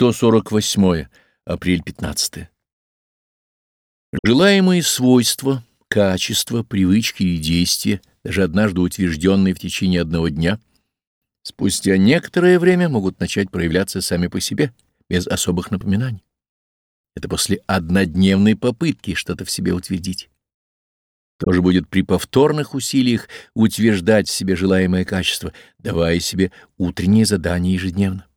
148. Апрель 15. Желаемые свойства, качества, привычки и действия, даже однажды утвержденные в течение одного дня, спустя некоторое время могут начать проявляться сами по себе, без особых напоминаний. Это после однодневной попытки что-то в себе утвердить. Тоже будет при повторных усилиях утверждать в себе желаемое качество, давая себе утреннее задание ежедневно.